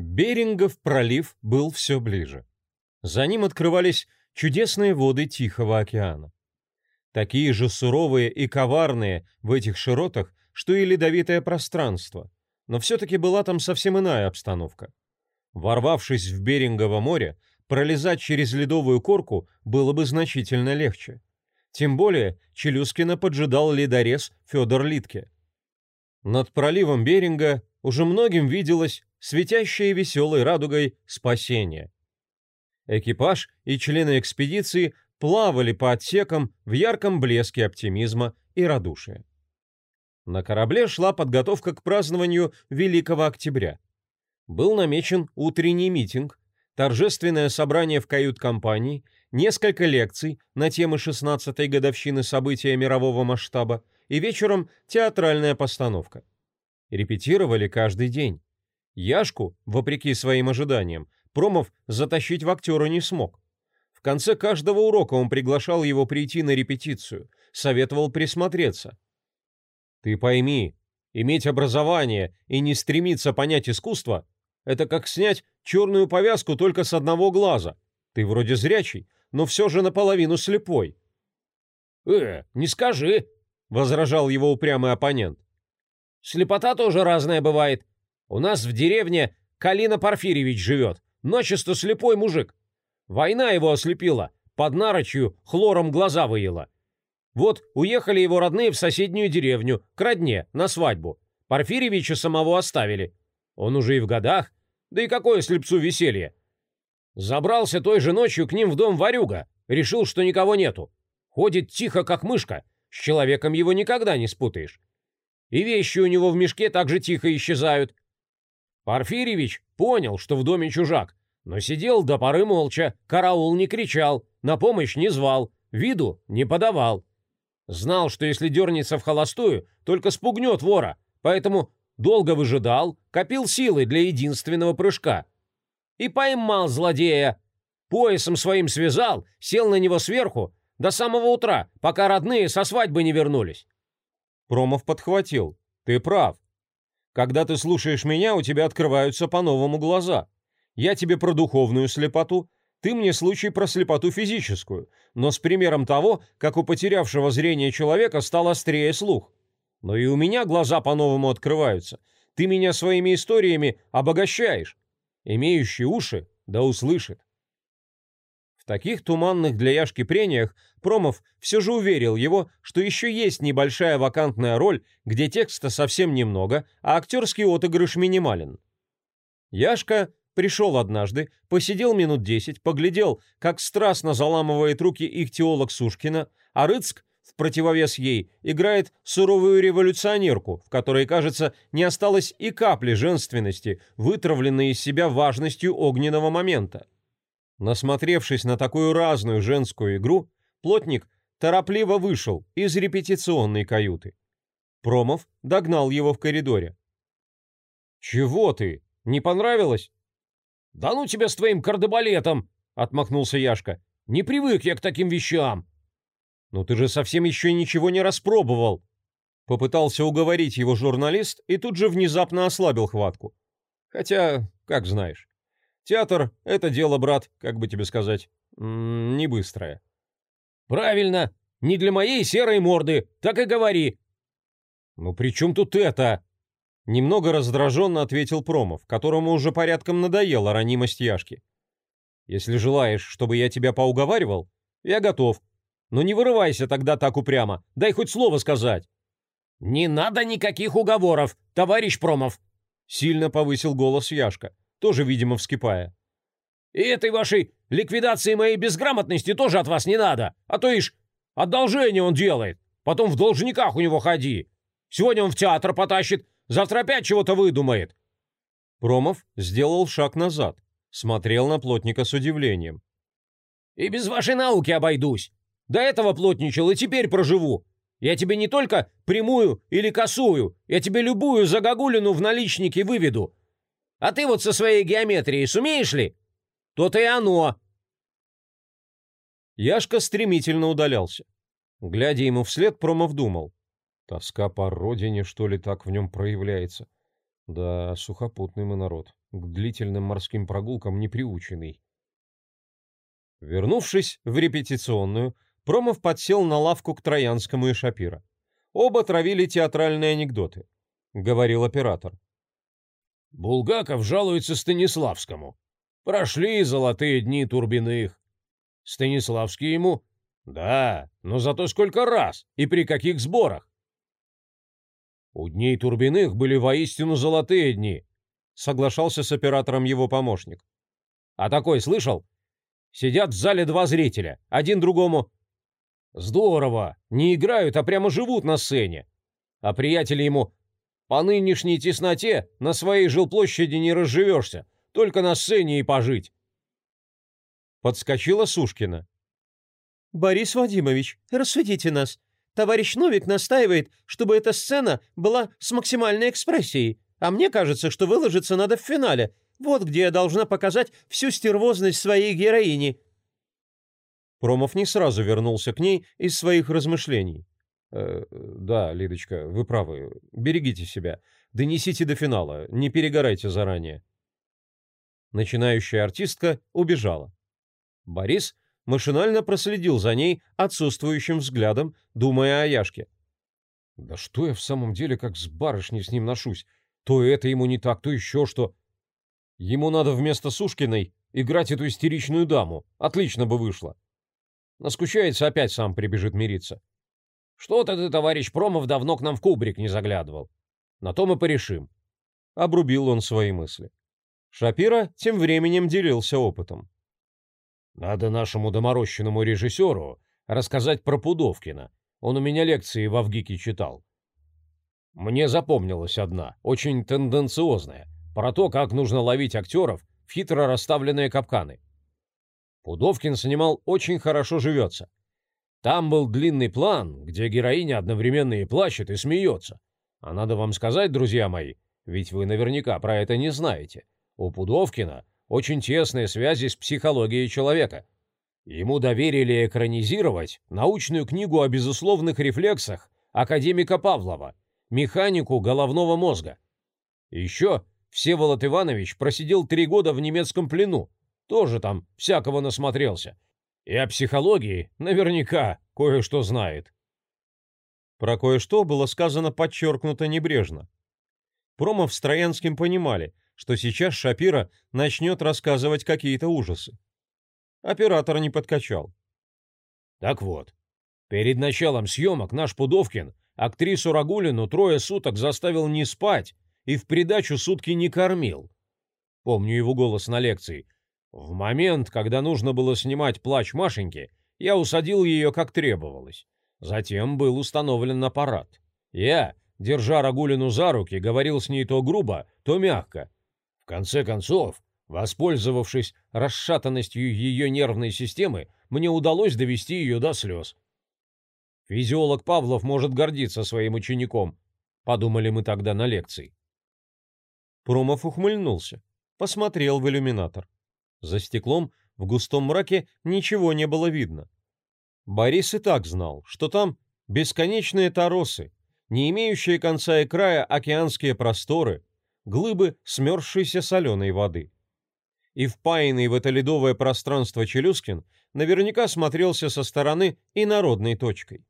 Берингов пролив был все ближе. За ним открывались чудесные воды Тихого океана. Такие же суровые и коварные в этих широтах, что и ледовитое пространство, но все-таки была там совсем иная обстановка. Ворвавшись в Берингово море, пролезать через ледовую корку было бы значительно легче. Тем более Челюскина поджидал ледорез Федор Литке. Над проливом Беринга уже многим виделось светящее веселой радугой спасение. Экипаж и члены экспедиции плавали по отсекам в ярком блеске оптимизма и радушия. На корабле шла подготовка к празднованию Великого Октября. Был намечен утренний митинг, торжественное собрание в кают-компании, несколько лекций на темы 16-й годовщины события мирового масштаба и вечером театральная постановка. Репетировали каждый день. Яшку, вопреки своим ожиданиям, Промов затащить в актера не смог. В конце каждого урока он приглашал его прийти на репетицию, советовал присмотреться. «Ты пойми, иметь образование и не стремиться понять искусство — это как снять черную повязку только с одного глаза. Ты вроде зрячий, но все же наполовину слепой». «Э, не скажи», — возражал его упрямый оппонент. «Слепота тоже разная бывает. У нас в деревне Калина Порфирьевич живет, начисто слепой мужик. Война его ослепила, под нарочью хлором глаза выела. Вот уехали его родные в соседнюю деревню, к родне, на свадьбу. Порфирьевича самого оставили. Он уже и в годах, да и какое слепцу веселье. Забрался той же ночью к ним в дом Варюга, решил, что никого нету. Ходит тихо, как мышка, с человеком его никогда не спутаешь. И вещи у него в мешке так же тихо исчезают. Порфирьевич понял, что в доме чужак, но сидел до поры молча, караул не кричал, на помощь не звал, виду не подавал. Знал, что если дернется в холостую, только спугнет вора, поэтому долго выжидал, копил силы для единственного прыжка. И поймал злодея. Поясом своим связал, сел на него сверху до самого утра, пока родные со свадьбы не вернулись. Промов подхватил. Ты прав. Когда ты слушаешь меня, у тебя открываются по-новому глаза. Я тебе про духовную слепоту, ты мне случай про слепоту физическую, но с примером того, как у потерявшего зрение человека стал острее слух. Но и у меня глаза по-новому открываются. Ты меня своими историями обогащаешь. Имеющий уши да услышит. Таких туманных для Яшки прениях Промов все же уверил его, что еще есть небольшая вакантная роль, где текста совсем немного, а актерский отыгрыш минимален. Яшка пришел однажды, посидел минут десять, поглядел, как страстно заламывает руки их теолог Сушкина, а Рыцк, в противовес ей, играет суровую революционерку, в которой, кажется, не осталось и капли женственности, вытравленной из себя важностью огненного момента. Насмотревшись на такую разную женскую игру, плотник торопливо вышел из репетиционной каюты. Промов догнал его в коридоре. «Чего ты? Не понравилось?» «Да ну тебя с твоим кардебалетом!» — отмахнулся Яшка. «Не привык я к таким вещам!» «Ну ты же совсем еще ничего не распробовал!» Попытался уговорить его журналист и тут же внезапно ослабил хватку. Хотя, как знаешь. Театр — это дело, брат, как бы тебе сказать, не быстрое. «Правильно! Не для моей серой морды, так и говори!» «Ну при чем тут это?» Немного раздраженно ответил Промов, которому уже порядком надоела ранимость Яшки. «Если желаешь, чтобы я тебя поуговаривал, я готов. Но не вырывайся тогда так упрямо, дай хоть слово сказать». «Не надо никаких уговоров, товарищ Промов!» Сильно повысил голос Яшка, тоже, видимо, вскипая. «И этой вашей ликвидации моей безграмотности тоже от вас не надо, а то ишь одолжение он делает, потом в должниках у него ходи. Сегодня он в театр потащит, Завтра опять чего-то выдумает!» Промов сделал шаг назад, смотрел на плотника с удивлением. «И без вашей науки обойдусь. До этого плотничал и теперь проживу. Я тебе не только прямую или косую, я тебе любую загогулину в наличнике выведу. А ты вот со своей геометрией сумеешь ли? То-то и оно!» Яшка стремительно удалялся. Глядя ему вслед, Промов думал. Тоска по родине, что ли, так в нем проявляется. Да, сухопутный мы народ, к длительным морским прогулкам не приученный. Вернувшись в репетиционную, Промов подсел на лавку к Троянскому и Шапира. Оба травили театральные анекдоты, — говорил оператор. Булгаков жалуется Станиславскому. Прошли золотые дни Турбиных. Станиславский ему да, но зато сколько раз и при каких сборах? У дней Турбиных были воистину золотые дни, соглашался с оператором его помощник. А такой слышал? Сидят в зале два зрителя, один другому. Здорово, не играют, а прямо живут на сцене. А приятели ему по нынешней тесноте на своей жилплощади не разживешься, только на сцене и пожить. Подскочила Сушкина. «Борис Вадимович, рассудите нас. Товарищ Новик настаивает, чтобы эта сцена была с максимальной экспрессией, а мне кажется, что выложиться надо в финале. Вот где я должна показать всю стервозность своей героини». Промов не сразу вернулся к ней из своих размышлений. «Э, «Да, Лидочка, вы правы. Берегите себя. Донесите до финала. Не перегорайте заранее». Начинающая артистка убежала. Борис машинально проследил за ней отсутствующим взглядом, думая о Яшке. «Да что я в самом деле как с барышней с ним ношусь? То это ему не так, то еще что. Ему надо вместо Сушкиной играть эту истеричную даму. Отлично бы вышло. Наскучается, опять сам прибежит мириться. Что-то ты, товарищ Промов, давно к нам в кубрик не заглядывал. На то мы порешим. Обрубил он свои мысли. Шапира тем временем делился опытом. Надо нашему доморощенному режиссеру рассказать про Пудовкина. Он у меня лекции в Авгике читал. Мне запомнилась одна, очень тенденциозная, про то, как нужно ловить актеров в хитро расставленные капканы. Пудовкин снимал «Очень хорошо живется». Там был длинный план, где героиня одновременно и плачет, и смеется. А надо вам сказать, друзья мои, ведь вы наверняка про это не знаете. У Пудовкина очень тесные связи с психологией человека. Ему доверили экранизировать научную книгу о безусловных рефлексах академика Павлова, механику головного мозга. Еще Всеволод Иванович просидел три года в немецком плену, тоже там всякого насмотрелся. И о психологии наверняка кое-что знает. Про кое-что было сказано подчеркнуто небрежно. Промов с Троянским понимали, что сейчас Шапира начнет рассказывать какие-то ужасы. Оператор не подкачал. Так вот, перед началом съемок наш Пудовкин актрису Рагулину трое суток заставил не спать и в придачу сутки не кормил. Помню его голос на лекции. В момент, когда нужно было снимать плач Машеньки, я усадил ее как требовалось. Затем был установлен аппарат. Я, держа Рагулину за руки, говорил с ней то грубо, то мягко, конце концов, воспользовавшись расшатанностью ее нервной системы, мне удалось довести ее до слез. Физиолог Павлов может гордиться своим учеником, подумали мы тогда на лекции. Промов ухмыльнулся, посмотрел в иллюминатор. За стеклом в густом мраке ничего не было видно. Борис и так знал, что там бесконечные торосы, не имеющие конца и края океанские просторы, глыбы смерзшейся соленой воды. И впаянный в это ледовое пространство Челюскин наверняка смотрелся со стороны и народной точкой.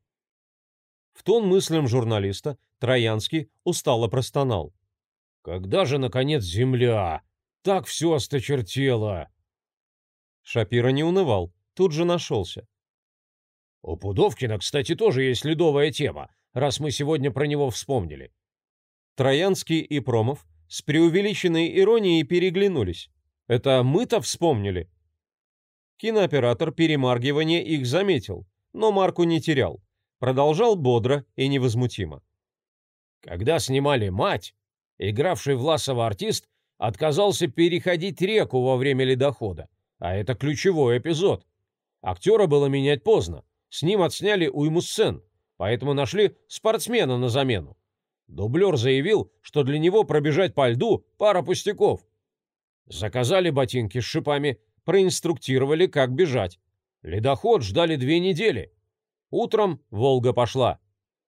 В тон мыслям журналиста Троянский устало простонал. «Когда же, наконец, земля? Так все осточертело!» Шапира не унывал, тут же нашелся. «У Пудовкина, кстати, тоже есть ледовая тема, раз мы сегодня про него вспомнили». Троянский и Промов с преувеличенной иронией переглянулись. Это мы-то вспомнили. Кинооператор перемаргивания их заметил, но марку не терял. Продолжал бодро и невозмутимо. Когда снимали «Мать», игравший Власова артист отказался переходить реку во время ледохода, а это ключевой эпизод. Актера было менять поздно, с ним отсняли уйму сцен, поэтому нашли спортсмена на замену. Дублер заявил, что для него пробежать по льду – пара пустяков. Заказали ботинки с шипами, проинструктировали, как бежать. Ледоход ждали две недели. Утром «Волга» пошла.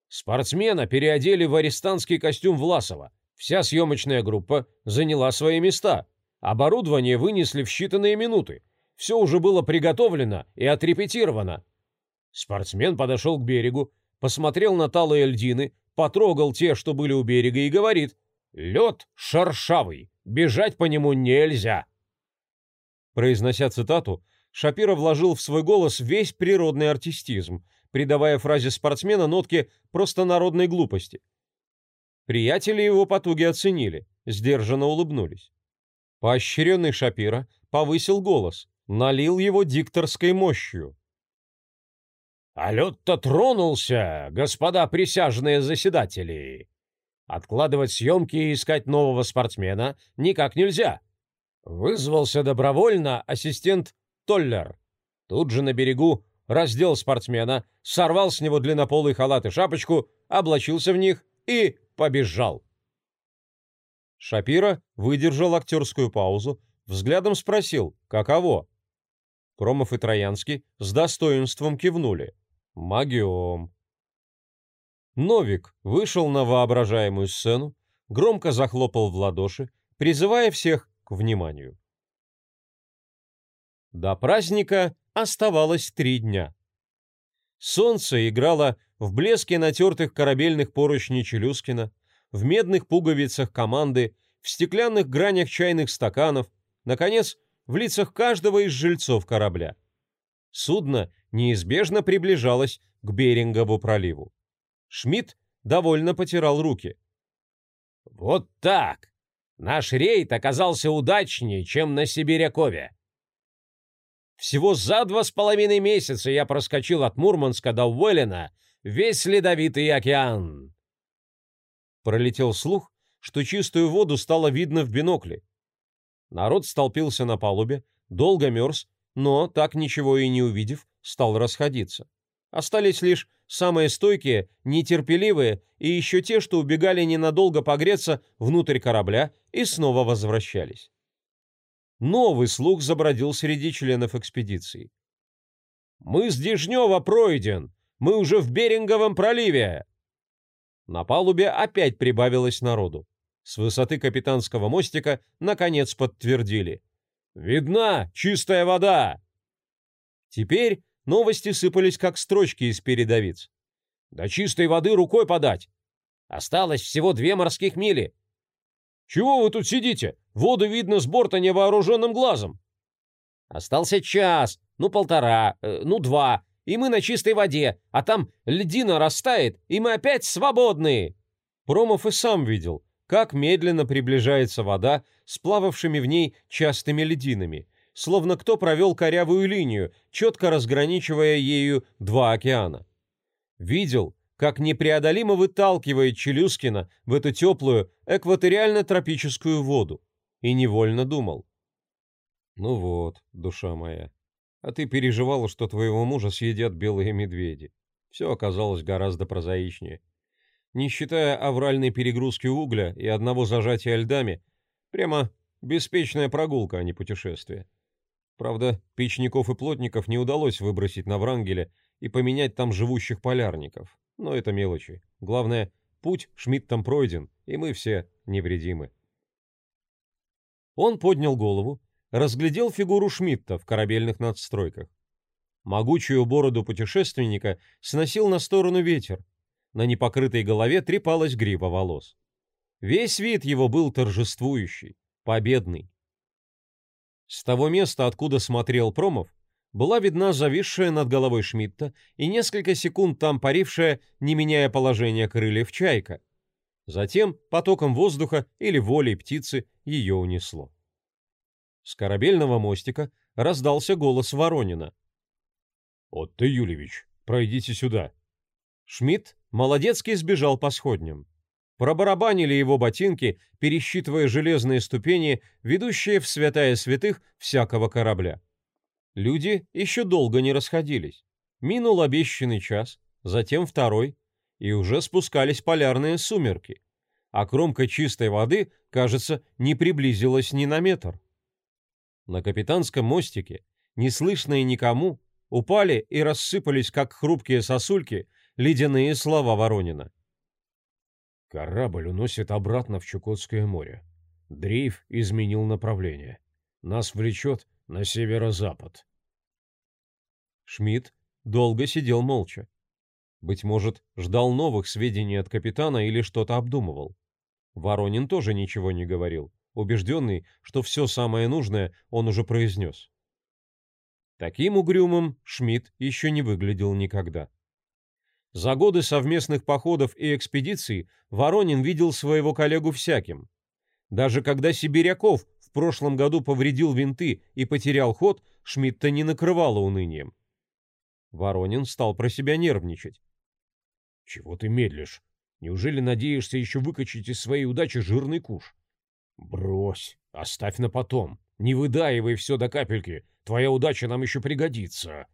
Спортсмена переодели в арестантский костюм Власова. Вся съемочная группа заняла свои места. Оборудование вынесли в считанные минуты. Все уже было приготовлено и отрепетировано. Спортсмен подошел к берегу, посмотрел на талые льдины, потрогал те, что были у берега, и говорит «Лед шершавый, бежать по нему нельзя». Произнося цитату, Шапира вложил в свой голос весь природный артистизм, придавая фразе спортсмена нотки просто народной глупости. Приятели его потуги оценили, сдержанно улыбнулись. Поощренный Шапира повысил голос, налил его дикторской мощью. «А лед-то тронулся, господа присяжные заседатели! Откладывать съемки и искать нового спортсмена никак нельзя. Вызвался добровольно ассистент Толлер. Тут же на берегу раздел спортсмена, сорвал с него длиннополый халат и шапочку, облачился в них и побежал. Шапира выдержал актерскую паузу, взглядом спросил, каково. Промов и Троянский с достоинством кивнули. Магиом. Новик вышел на воображаемую сцену, громко захлопал в ладоши, призывая всех к вниманию. До праздника оставалось три дня. Солнце играло в блеске натертых корабельных поручней Челюскина, в медных пуговицах команды, в стеклянных гранях чайных стаканов, наконец, в лицах каждого из жильцов корабля. Судно неизбежно приближалось к Берингову проливу. Шмидт довольно потирал руки. «Вот так! Наш рейд оказался удачнее, чем на Сибирякове. Всего за два с половиной месяца я проскочил от Мурманска до Уэллина весь ледовитый океан. Пролетел слух, что чистую воду стало видно в бинокле. Народ столпился на палубе, долго мерз, но, так ничего и не увидев, стал расходиться. Остались лишь самые стойкие, нетерпеливые и еще те, что убегали ненадолго погреться внутрь корабля и снова возвращались. Новый слух забродил среди членов экспедиции. «Мы с Дежнева пройден! Мы уже в Беринговом проливе!» На палубе опять прибавилось народу. С высоты капитанского мостика наконец подтвердили. «Видна чистая вода!» Теперь новости сыпались как строчки из передовиц. «До чистой воды рукой подать! Осталось всего две морских мили!» «Чего вы тут сидите? Воду видно с борта невооруженным глазом. Остался час, ну полтора, э, ну два, и мы на чистой воде, а там льдина растает, и мы опять свободны. Промов и сам видел, как медленно приближается вода с плававшими в ней частыми льдинами, словно кто провел корявую линию, четко разграничивая ею два океана. Видел, как непреодолимо выталкивает Челюскина в эту теплую экваториально-тропическую воду и невольно думал. «Ну вот, душа моя, а ты переживала, что твоего мужа съедят белые медведи. Все оказалось гораздо прозаичнее. Не считая авральной перегрузки угля и одного зажатия льдами, прямо беспечная прогулка, а не путешествие. Правда, печников и плотников не удалось выбросить на Врангеле и поменять там живущих полярников. Но это мелочи. Главное, путь Шмидтом пройден, и мы все невредимы. Он поднял голову, разглядел фигуру Шмидта в корабельных надстройках. Могучую бороду путешественника сносил на сторону ветер. На непокрытой голове трепалась грива волос. Весь вид его был торжествующий, победный. С того места, откуда смотрел Промов, была видна зависшая над головой Шмидта и несколько секунд там парившая, не меняя положение крыльев, чайка. Затем потоком воздуха или волей птицы ее унесло. С корабельного мостика раздался голос Воронина. «Отто Юлевич, пройдите сюда». Шмидт молодецкий сбежал по сходням. Пробарабанили его ботинки, пересчитывая железные ступени, ведущие в святая святых всякого корабля. Люди еще долго не расходились. Минул обещанный час, затем второй, и уже спускались полярные сумерки, а кромка чистой воды, кажется, не приблизилась ни на метр. На капитанском мостике, неслышные никому, упали и рассыпались, как хрупкие сосульки, ледяные слова Воронина. Корабль уносит обратно в Чукотское море. Дрейф изменил направление. Нас влечет на северо-запад. Шмидт долго сидел молча. Быть может, ждал новых сведений от капитана или что-то обдумывал. Воронин тоже ничего не говорил, убежденный, что все самое нужное он уже произнес. Таким угрюмым Шмидт еще не выглядел никогда. За годы совместных походов и экспедиций Воронин видел своего коллегу всяким. Даже когда Сибиряков в прошлом году повредил винты и потерял ход, Шмидта не накрывало унынием. Воронин стал про себя нервничать. «Чего ты медлишь? Неужели надеешься еще выкачать из своей удачи жирный куш? Брось, оставь на потом. Не выдаивай все до капельки. Твоя удача нам еще пригодится».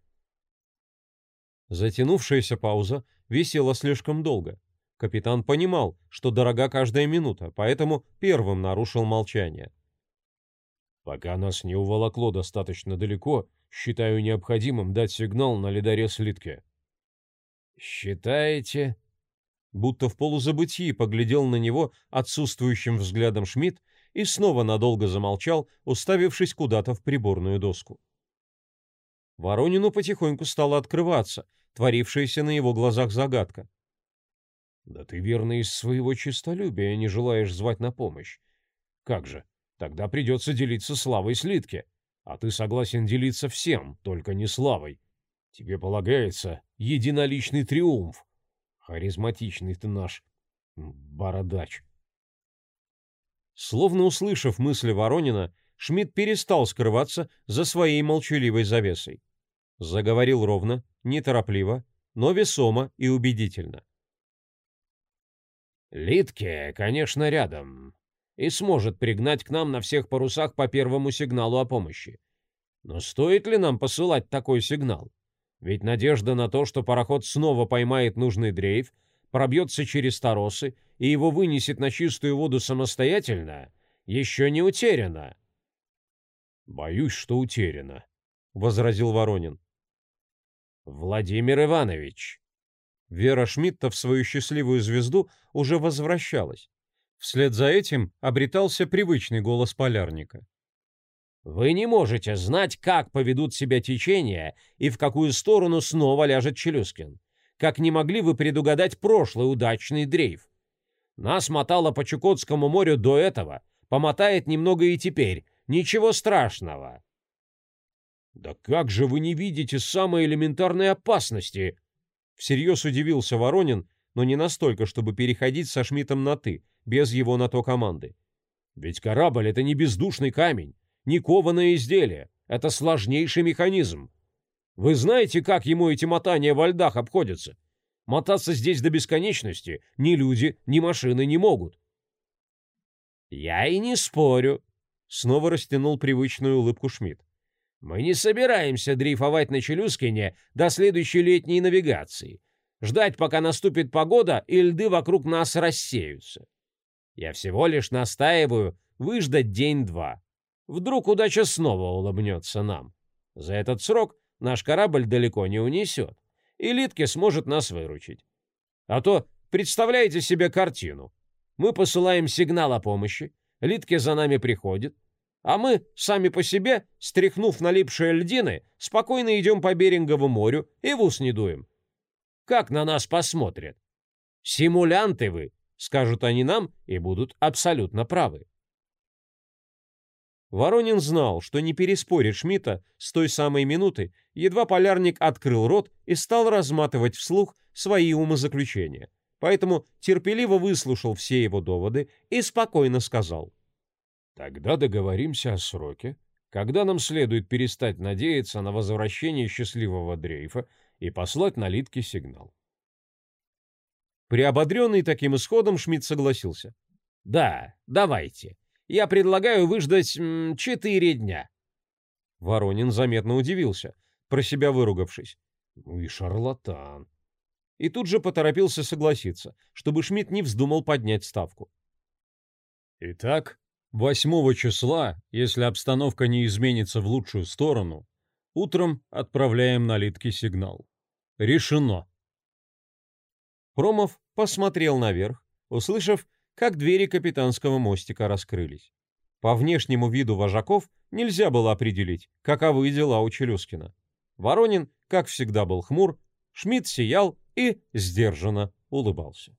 Затянувшаяся пауза висела слишком долго. Капитан понимал, что дорога каждая минута, поэтому первым нарушил молчание. «Пока нас не уволокло достаточно далеко, считаю необходимым дать сигнал на ледорез Литке». «Считаете?» Будто в полузабытии поглядел на него отсутствующим взглядом Шмидт и снова надолго замолчал, уставившись куда-то в приборную доску. Воронину потихоньку стало открываться, творившаяся на его глазах загадка. «Да ты верно из своего честолюбия не желаешь звать на помощь. Как же, тогда придется делиться славой слитки, а ты согласен делиться всем, только не славой. Тебе полагается единоличный триумф. Харизматичный ты наш бородач». Словно услышав мысли Воронина, Шмидт перестал скрываться за своей молчаливой завесой. Заговорил ровно, неторопливо, но весомо и убедительно. «Литке, конечно, рядом, и сможет пригнать к нам на всех парусах по первому сигналу о помощи. Но стоит ли нам посылать такой сигнал? Ведь надежда на то, что пароход снова поймает нужный дрейф, пробьется через торосы и его вынесет на чистую воду самостоятельно, еще не утеряна. «Боюсь, что утеряна», — возразил Воронин. «Владимир Иванович!» Вера Шмидта в свою счастливую звезду уже возвращалась. Вслед за этим обретался привычный голос полярника. «Вы не можете знать, как поведут себя течения и в какую сторону снова ляжет Челюскин. Как не могли вы предугадать прошлый удачный дрейф? Нас мотало по Чукотскому морю до этого, помотает немного и теперь. Ничего страшного. «Да как же вы не видите самой элементарной опасности?» Всерьез удивился Воронин, но не настолько, чтобы переходить со Шмидтом на «ты», без его на то команды. «Ведь корабль — это не бездушный камень, не кованое изделие, это сложнейший механизм. Вы знаете, как ему эти мотания во льдах обходятся? Мотаться здесь до бесконечности ни люди, ни машины не могут». «Я и не спорю», — снова растянул привычную улыбку Шмидт. Мы не собираемся дрейфовать на Челюскине до следующей летней навигации, ждать, пока наступит погода и льды вокруг нас рассеются. Я всего лишь настаиваю выждать день-два. Вдруг удача снова улыбнется нам. За этот срок наш корабль далеко не унесет, и Литке сможет нас выручить. А то представляете себе картину. Мы посылаем сигнал о помощи, Литке за нами приходит, а мы, сами по себе, стряхнув налипшие льдины, спокойно идем по Берингову морю и в ус не дуем. Как на нас посмотрят? Симулянты вы, скажут они нам и будут абсолютно правы. Воронин знал, что не переспорит Шмидта с той самой минуты, едва полярник открыл рот и стал разматывать вслух свои умозаключения. Поэтому терпеливо выслушал все его доводы и спокойно сказал. Тогда договоримся о сроке, когда нам следует перестать надеяться на возвращение счастливого дрейфа и послать на Литке сигнал. Приободренный таким исходом, Шмидт согласился. «Да, давайте. Я предлагаю выждать четыре дня». Воронин заметно удивился, про себя выругавшись. «Ну и шарлатан». И тут же поторопился согласиться, чтобы Шмидт не вздумал поднять ставку. «Итак, Восьмого числа, если обстановка не изменится в лучшую сторону, утром отправляем на Литке сигнал. Решено. Промов посмотрел наверх, услышав, как двери капитанского мостика раскрылись. По внешнему виду вожаков нельзя было определить, каковы дела у Челюскина. Воронин, как всегда, был хмур, Шмидт сиял и сдержанно улыбался.